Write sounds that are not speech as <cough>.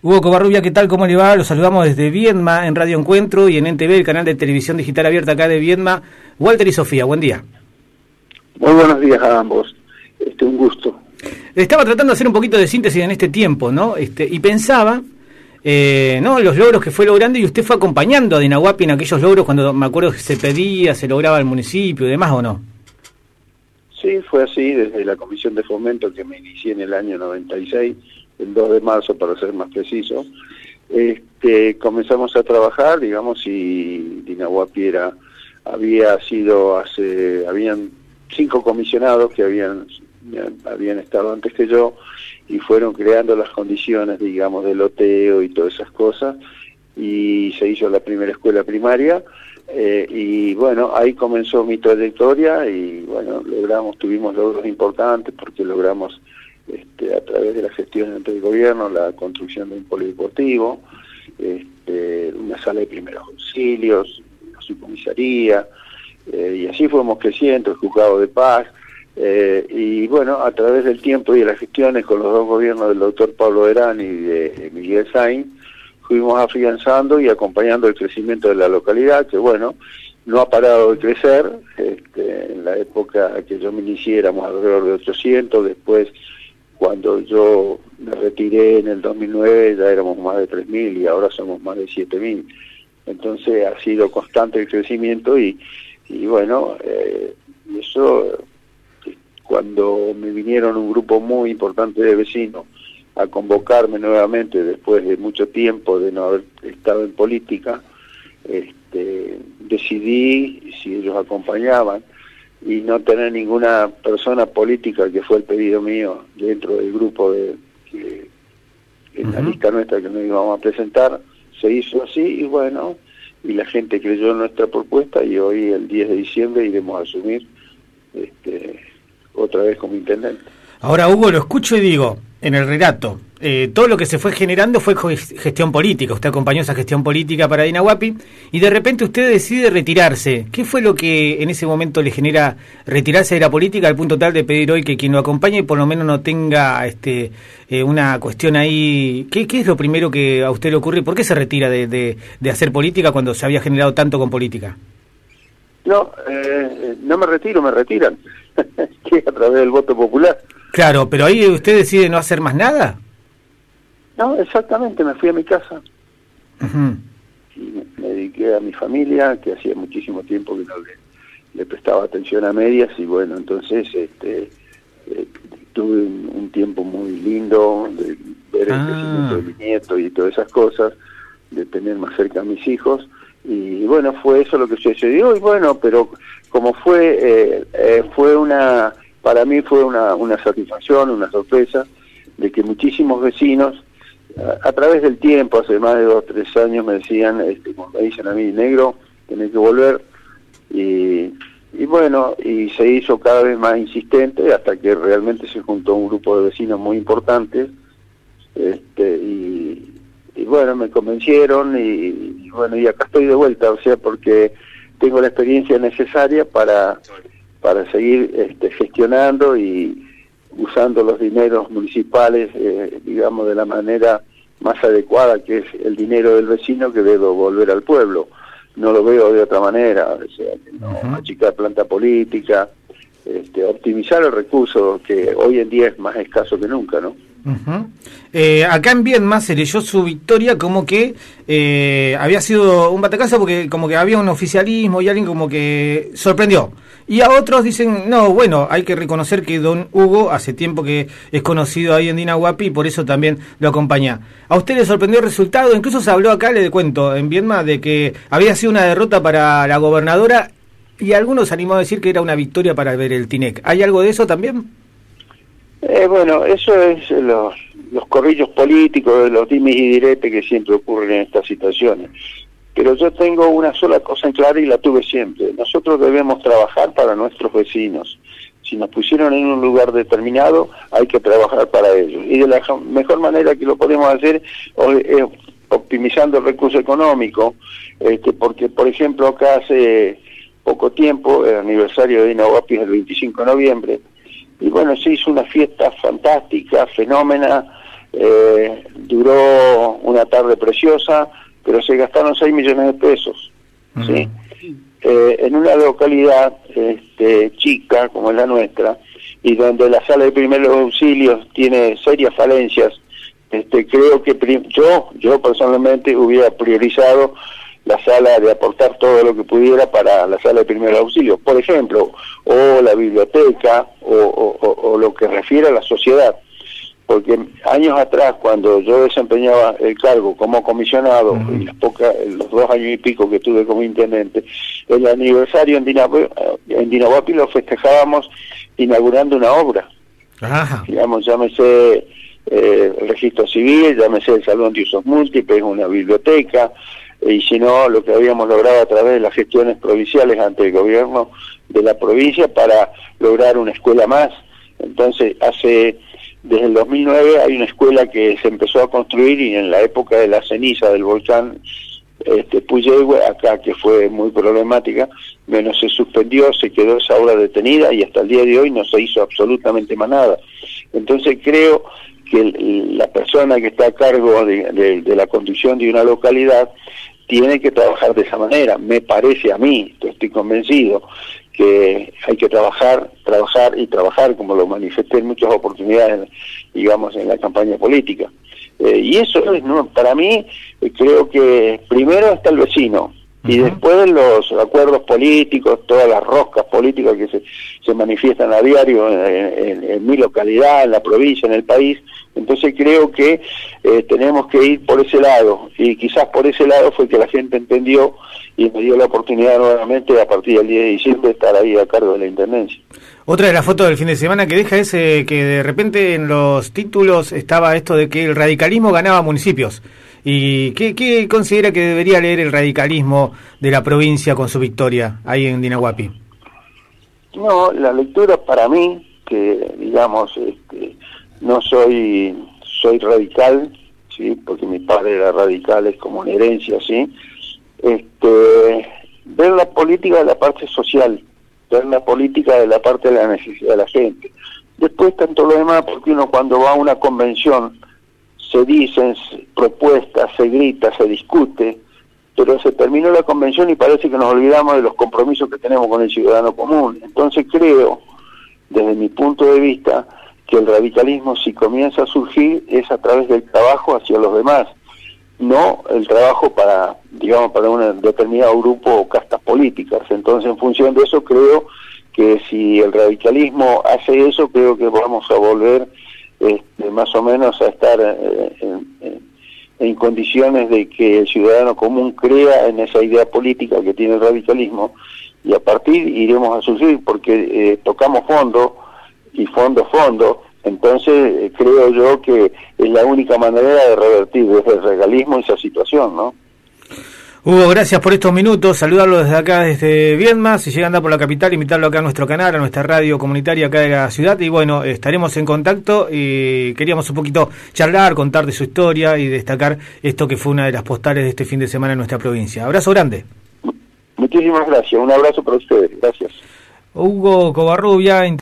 Hugo Covarrubia, ¿qué tal? ¿Cómo le va? Los saludamos desde Viedma en Radio Encuentro y en NTV, el canal de televisión digital abierta acá de Viedma. Walter y Sofía, buen día. Muy buenos días a ambos. Este, un gusto. Estaba tratando de hacer un poquito de síntesis en este tiempo, ¿no? Este, y pensaba, eh, ¿no? Los logros que fue logrando y usted fue acompañando a Dinahuapi en aquellos logros cuando me acuerdo que se pedía, se lograba el municipio y demás, ¿o no? Sí, fue así desde la comisión de fomento que me inicié en el año 96 el 2 de marzo para ser más preciso, este, comenzamos a trabajar, digamos, y Dinahuapi era, había sido hace, habían cinco comisionados que habían, habían estado antes que yo y fueron creando las condiciones, digamos, del loteo y todas esas cosas, y se hizo la primera escuela primaria, eh, y bueno, ahí comenzó mi trayectoria y bueno, logramos, tuvimos logros importantes porque logramos este, a través de la gestión del gobierno, la construcción de un polideportivo, este, una sala de primeros auxilios, una subcomisaría, eh, y así fuimos creciendo, el juzgado de paz, eh, y bueno, a través del tiempo y de las gestiones con los dos gobiernos del doctor Pablo Herán y de Miguel Sainz, fuimos afianzando y acompañando el crecimiento de la localidad, que bueno, no ha parado de crecer, este, en la época que yo me inicié éramos alrededor de 800, después cuando yo me retiré en el 2009 ya éramos más de 3.000 y ahora somos más de 7.000. Entonces ha sido constante el crecimiento y, y bueno, eh, eso cuando me vinieron un grupo muy importante de vecinos a convocarme nuevamente después de mucho tiempo de no haber estado en política, este, decidí si ellos acompañaban y no tener ninguna persona política, que fue el pedido mío dentro del grupo de, en la lista nuestra que nos íbamos a presentar, se hizo así y bueno, y la gente creyó en nuestra propuesta y hoy el 10 de diciembre iremos a asumir este, otra vez como intendente. Ahora, Hugo, lo escucho y digo, en el relato, eh, todo lo que se fue generando fue gestión política. Usted acompañó esa gestión política para Dinahuapi y de repente usted decide retirarse. ¿Qué fue lo que en ese momento le genera retirarse de la política al punto tal de pedir hoy que quien lo acompañe por lo menos no tenga este, eh, una cuestión ahí? ¿Qué, ¿Qué, es lo primero que a usted le ocurre? ¿Por qué se retira de, de, hacer política cuando se había generado tanto con política? No, eh, no me retiro, me retiran. <laughs> que a través del voto popular. Claro, pero ahí usted decide no hacer más nada. No, exactamente, me fui a mi casa. Y me, dediqué a mi familia, que hacía muchísimo tiempo que no le, prestaba atención a medias, y bueno, entonces este eh, tuve un, tiempo muy lindo de ver el ah. crecimiento de mi nieto y todas esas cosas, de tener más cerca a mis hijos, y bueno, fue eso lo que sucedió, y bueno, pero como fue, eh, eh, fue una para mí fue una, una satisfacción, una sorpresa, de que muchísimos vecinos, a, través del tiempo, hace más de dos tres años, me decían, este, me dicen a mí, negro, tenés que volver, y, y bueno, y se hizo cada vez más insistente hasta que realmente se juntó un grupo de vecinos muy importantes, este, y, bueno, me convencieron, y bueno, y acá estoy de vuelta, o sea, porque tengo la experiencia necesaria para para seguir este, gestionando y usando los dineros municipales, eh, digamos, de la manera más adecuada, que es el dinero del vecino que debe volver al pueblo. No lo veo de otra manera, o sea, no achicar planta política, este, optimizar el recurso que hoy en día es más escaso que nunca, ¿no? Eh, acá en Viedma se leyó su victoria como que eh, había sido un batacazo porque como que había un oficialismo y alguien como que sorprendió. Y a otros dicen, no, bueno, hay que reconocer que don Hugo hace tiempo que es conocido ahí en Dinahuapi y por eso también lo acompaña. ¿A usted le sorprendió el resultado? Incluso se habló acá, le cuento, en Viedma, de que había sido una derrota para la gobernadora y algunos animó a decir que era una victoria para ver el Tinec. ¿Hay algo de eso también? Eh, bueno, eso es los, los corrillos políticos, los dimes y diretes que siempre ocurren en estas situaciones. Pero yo tengo una sola cosa en claro y la tuve siempre. Nosotros debemos trabajar para nuestros vecinos. Si nos pusieron en un lugar determinado, hay que trabajar para ellos. Y de la mejor manera que lo podemos hacer es optimizando el recurso económico, este, porque, por ejemplo, acá hace poco tiempo, el aniversario de Inahuapi es el 25 de noviembre, y bueno, se hizo una fiesta fantástica, fenómena, Eh, duró una tarde preciosa, pero se gastaron 6 millones de pesos. ¿sí? Eh, en una localidad este, chica como es la nuestra, y donde la sala de primeros auxilios tiene serias falencias, este, creo que yo, yo personalmente hubiera priorizado la sala de aportar todo lo que pudiera para la sala de primeros auxilios, por ejemplo, o la biblioteca, o lo que refiere a la sociedad. Porque años atrás, cuando yo desempeñaba el cargo como comisionado, y las pocas, los dos años y pico que tuve como intendente, el aniversario en, Dinahuapi, lo festejábamos inaugurando una obra. Digamos, llámese eh, el registro civil, llámese el salón de usos múltiples, una biblioteca, y si no, lo que habíamos logrado a través de las gestiones provinciales ante el gobierno de la provincia para lograr una escuela más. Entonces, hace desde el 2009 hay una escuela que se empezó a construir y en la época de la ceniza del volcán este, Puyehue, acá que fue muy problemática, menos se suspendió, se quedó esa obra detenida y hasta el día de hoy no se hizo absolutamente más nada. Entonces creo que la persona que está a cargo de, de la conducción de una localidad tiene que trabajar de esa manera, me parece a mí, estoy convencido, que hay que trabajar, trabajar y trabajar, como lo manifesté en muchas oportunidades, digamos, en la campaña política. Eh, y eso es, ¿no? para mí, eh, creo que primero está el vecino, y después los acuerdos políticos, todas las roscas políticas que se, se manifiestan a diario en, mi localidad, en la provincia, en el país. Entonces creo que eh, tenemos que ir por ese lado y quizás por ese lado fue que la gente entendió y me dio la oportunidad nuevamente a partir del 10 de diciembre de estar ahí a cargo de la Intendencia. Otra de las fotos del fin de semana que deja es eh, que de repente en los títulos estaba esto de que el radicalismo ganaba municipios. ¿Y qué, considera que debería leer el radicalismo de la provincia con su victoria ahí en Dinahuapi? No, la lectura para mí, que digamos, este, no soy soy radical, sí, porque mi padre era radical, es como una herencia, sí. Este, ver la política de la parte social, ver la política de la parte de la necesidad de la gente. Después tanto lo demás, porque uno cuando va a una convención se dicen propuestas, se grita, se discute, pero se terminó la convención y parece que nos olvidamos de los compromisos que tenemos con el ciudadano común. Entonces creo, desde mi punto de vista, que el radicalismo si comienza a surgir es a través del trabajo hacia los demás, no el trabajo para, digamos, para un determinado grupo o castas políticas. Entonces, en función de eso, creo que si el radicalismo hace eso, creo que vamos a volver este, más o menos a estar eh, en, condiciones de que el ciudadano común crea en esa idea política que tiene el radicalismo y a partir iremos a surgir porque eh, tocamos fondo y fondo fondo entonces eh, creo yo que es la única manera de revertir desde el regalismo esa situación ¿no? Hugo, gracias por estos minutos. Saludarlo desde acá, desde Viedma. Si llega a andar por la capital, invitarlo acá a nuestro canal, a nuestra radio comunitaria acá de la ciudad. Y bueno, estaremos en contacto y queríamos un poquito charlar, contar de su historia y destacar esto que fue una de las postales de este fin de semana en nuestra provincia. Abrazo grande. Muchísimas gracias. Un abrazo para ustedes. Gracias. Hugo Covarrubia.